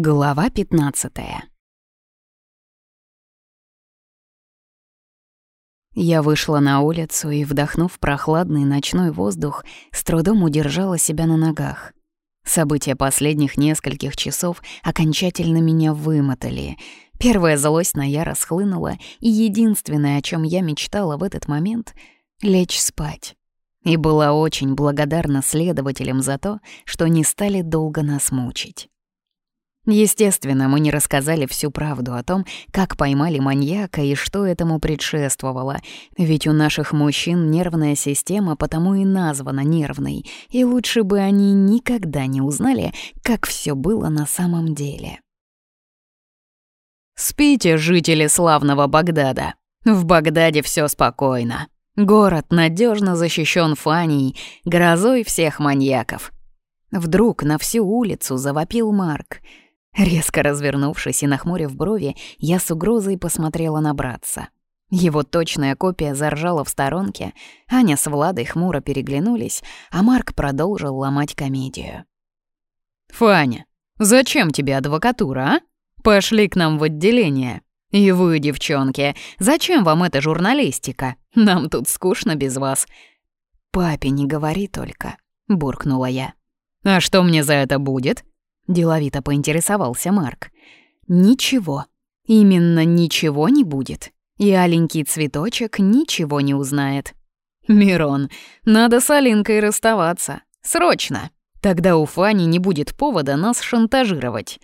Глава 15 Я вышла на улицу и, вдохнув прохладный ночной воздух, с трудом удержала себя на ногах. События последних нескольких часов окончательно меня вымотали. Первая злость на я расхлынула, и единственное, о чем я мечтала в этот момент — лечь спать. И была очень благодарна следователям за то, что не стали долго нас мучить. Естественно, мы не рассказали всю правду о том, как поймали маньяка и что этому предшествовало, ведь у наших мужчин нервная система потому и названа нервной, и лучше бы они никогда не узнали, как все было на самом деле. «Спите, жители славного Багдада. В Багдаде все спокойно. Город надежно защищен фаней, грозой всех маньяков». Вдруг на всю улицу завопил Марк — Резко развернувшись и нахмурив брови, я с угрозой посмотрела на братца. Его точная копия заржала в сторонке, Аня с Владой хмуро переглянулись, а Марк продолжил ломать комедию. «Фаня, зачем тебе адвокатура, а? Пошли к нам в отделение. И вы, девчонки, зачем вам эта журналистика? Нам тут скучно без вас». «Папе не говори только», — буркнула я. «А что мне за это будет?» Деловито поинтересовался Марк. «Ничего. Именно ничего не будет. И аленький цветочек ничего не узнает. Мирон, надо с Алинкой расставаться. Срочно. Тогда у Фани не будет повода нас шантажировать».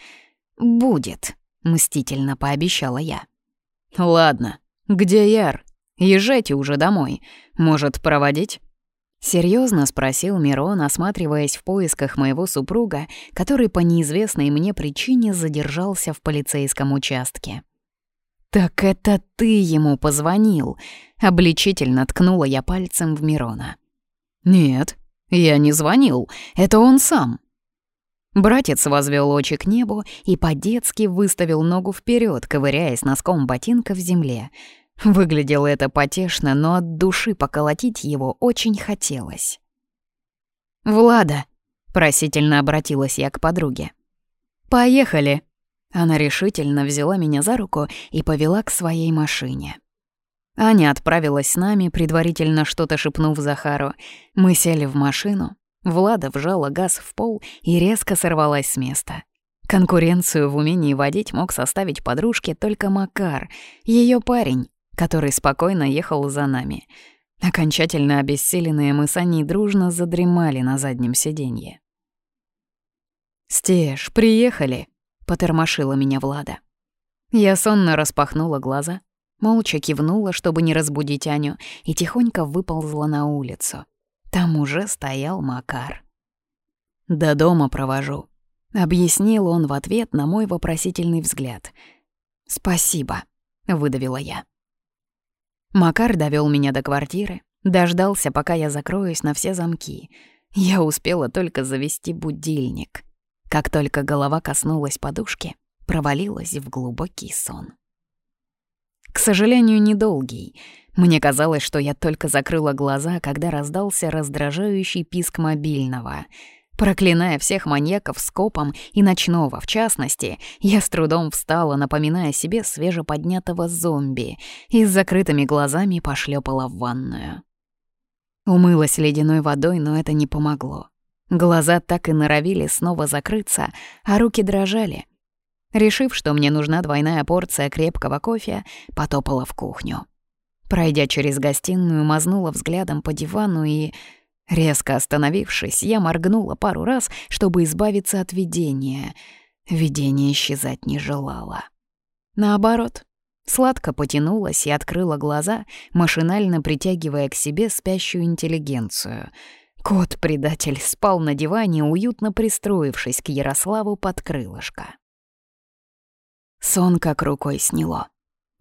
«Будет», — мстительно пообещала я. «Ладно. Где Яр? Езжайте уже домой. Может, проводить?» Серьезно спросил Мирон, осматриваясь в поисках моего супруга, который по неизвестной мне причине задержался в полицейском участке. «Так это ты ему позвонил!» — обличительно ткнула я пальцем в Мирона. «Нет, я не звонил, это он сам». Братец возвел очи к небу и по-детски выставил ногу вперед, ковыряясь носком ботинка в земле — Выглядело это потешно, но от души поколотить его очень хотелось. «Влада», — просительно обратилась я к подруге. «Поехали». Она решительно взяла меня за руку и повела к своей машине. Аня отправилась с нами, предварительно что-то шепнув Захару. Мы сели в машину. Влада вжала газ в пол и резко сорвалась с места. Конкуренцию в умении водить мог составить подружке только Макар, ее парень, который спокойно ехал за нами. Окончательно обессиленные мы с Аней дружно задремали на заднем сиденье. «Стеж, приехали!» — потормошила меня Влада. Я сонно распахнула глаза, молча кивнула, чтобы не разбудить Аню, и тихонько выползла на улицу. Там уже стоял Макар. «До дома провожу», — объяснил он в ответ на мой вопросительный взгляд. «Спасибо», — выдавила я. Макар довел меня до квартиры, дождался, пока я закроюсь на все замки. Я успела только завести будильник. Как только голова коснулась подушки, провалилась в глубокий сон. К сожалению, недолгий. Мне казалось, что я только закрыла глаза, когда раздался раздражающий писк мобильного — Проклиная всех маньяков скопом и ночного в частности, я с трудом встала, напоминая себе свежеподнятого зомби, и с закрытыми глазами пошлепала в ванную. Умылась ледяной водой, но это не помогло. Глаза так и норовили снова закрыться, а руки дрожали. Решив, что мне нужна двойная порция крепкого кофе, потопала в кухню. Пройдя через гостиную, мазнула взглядом по дивану и Резко остановившись, я моргнула пару раз, чтобы избавиться от видения. Видение исчезать не желало. Наоборот, сладко потянулась и открыла глаза, машинально притягивая к себе спящую интеллигенцию. Кот-предатель спал на диване, уютно пристроившись к Ярославу под крылышко. Сон как рукой сняло.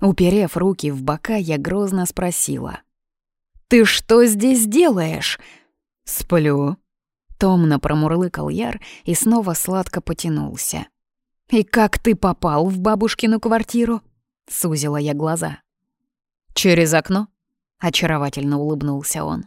Уперев руки в бока, я грозно спросила. «Ты что здесь делаешь?» «Сплю», — томно промурлыкал Яр и снова сладко потянулся. «И как ты попал в бабушкину квартиру?» — сузила я глаза. «Через окно?» — очаровательно улыбнулся он.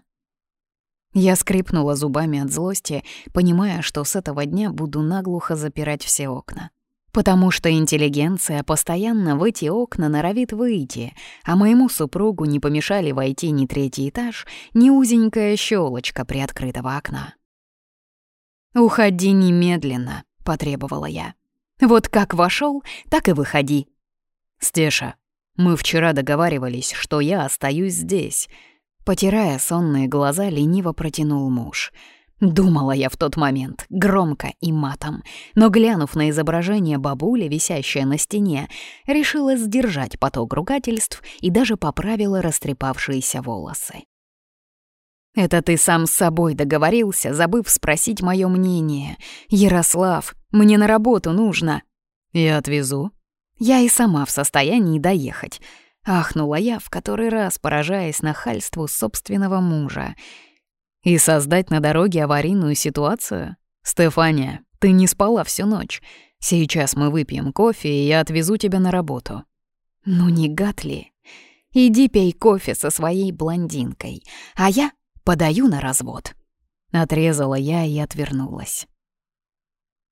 Я скрипнула зубами от злости, понимая, что с этого дня буду наглухо запирать все окна. Потому что интеллигенция постоянно в эти окна норовит выйти, а моему супругу не помешали войти ни третий этаж, ни узенькая щелочка приоткрытого окна. «Уходи немедленно», — потребовала я. «Вот как вошел, так и выходи». «Стеша, мы вчера договаривались, что я остаюсь здесь», — потирая сонные глаза, лениво протянул муж — Думала я в тот момент, громко и матом, но, глянув на изображение бабули, висящее на стене, решила сдержать поток ругательств и даже поправила растрепавшиеся волосы. «Это ты сам с собой договорился, забыв спросить мое мнение. Ярослав, мне на работу нужно». «Я отвезу». «Я и сама в состоянии доехать», — ахнула я, в который раз поражаясь нахальству собственного мужа — и создать на дороге аварийную ситуацию? Стефания, ты не спала всю ночь. Сейчас мы выпьем кофе, и я отвезу тебя на работу». «Ну не гад ли? Иди пей кофе со своей блондинкой, а я подаю на развод». Отрезала я и отвернулась.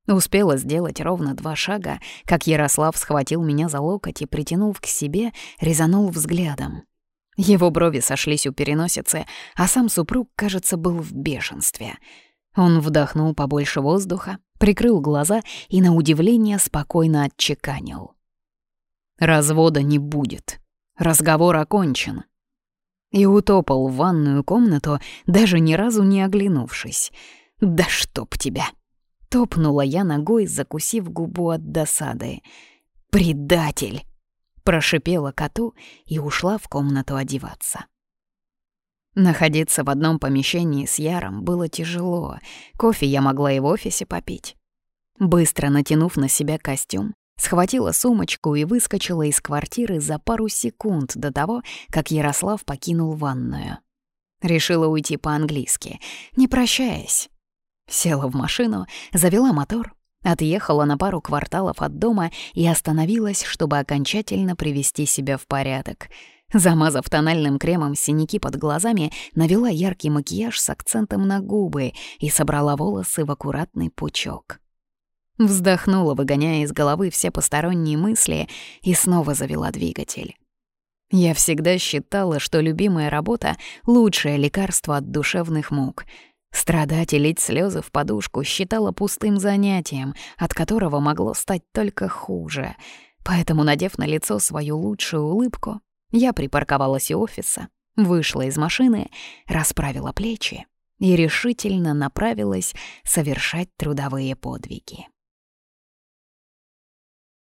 Успела сделать ровно два шага, как Ярослав схватил меня за локоть и, притянув к себе, резанул взглядом. Его брови сошлись у переносицы, а сам супруг, кажется, был в бешенстве. Он вдохнул побольше воздуха, прикрыл глаза и, на удивление, спокойно отчеканил. «Развода не будет. Разговор окончен». И утопал в ванную комнату, даже ни разу не оглянувшись. «Да чтоб тебя!» Топнула я ногой, закусив губу от досады. «Предатель!» Прошипела коту и ушла в комнату одеваться. Находиться в одном помещении с Яром было тяжело, кофе я могла и в офисе попить. Быстро натянув на себя костюм, схватила сумочку и выскочила из квартиры за пару секунд до того, как Ярослав покинул ванную. Решила уйти по-английски, не прощаясь. Села в машину, завела мотор Отъехала на пару кварталов от дома и остановилась, чтобы окончательно привести себя в порядок. Замазав тональным кремом синяки под глазами, навела яркий макияж с акцентом на губы и собрала волосы в аккуратный пучок. Вздохнула, выгоняя из головы все посторонние мысли, и снова завела двигатель. Я всегда считала, что любимая работа — лучшее лекарство от душевных мук — Страдать и лить слезы в подушку считала пустым занятием, от которого могло стать только хуже. Поэтому, надев на лицо свою лучшую улыбку, я припарковалась у офиса, вышла из машины, расправила плечи и решительно направилась совершать трудовые подвиги.